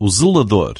o zelador.